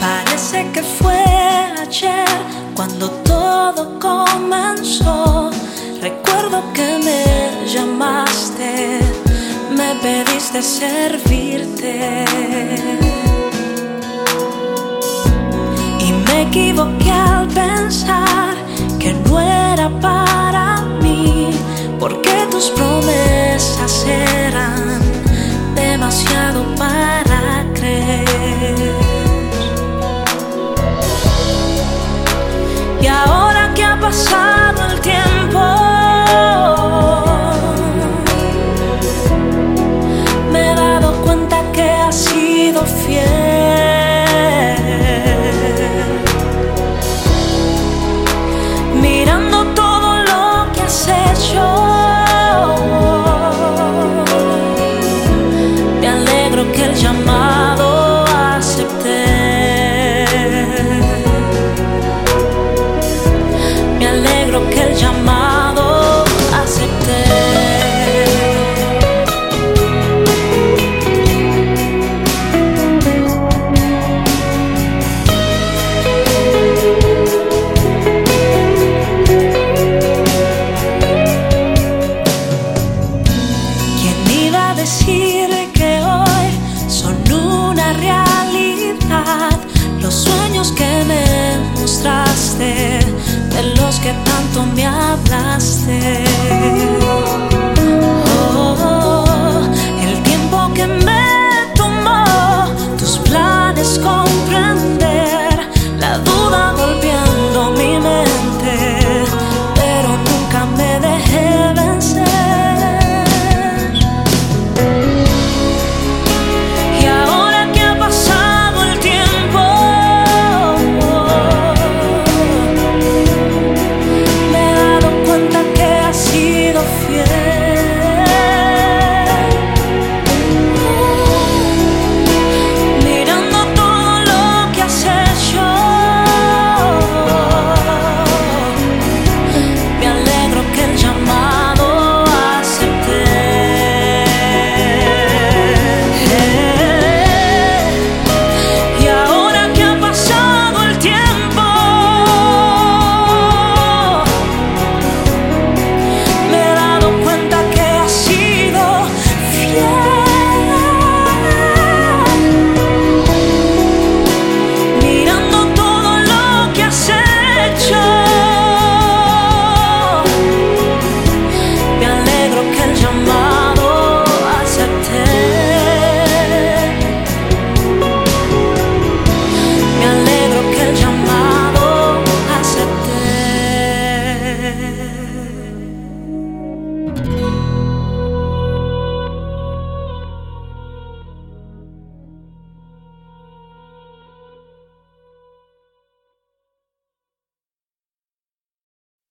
Parece que fue ayer cuando todo comenzó. Recuerdo que me llamaste, me pediste servirte. Y me equivoqué al pensar que no era para creo que el llamado acepté. Me alegro que el llamado los que me mostraste, de los que tanto me hablaste.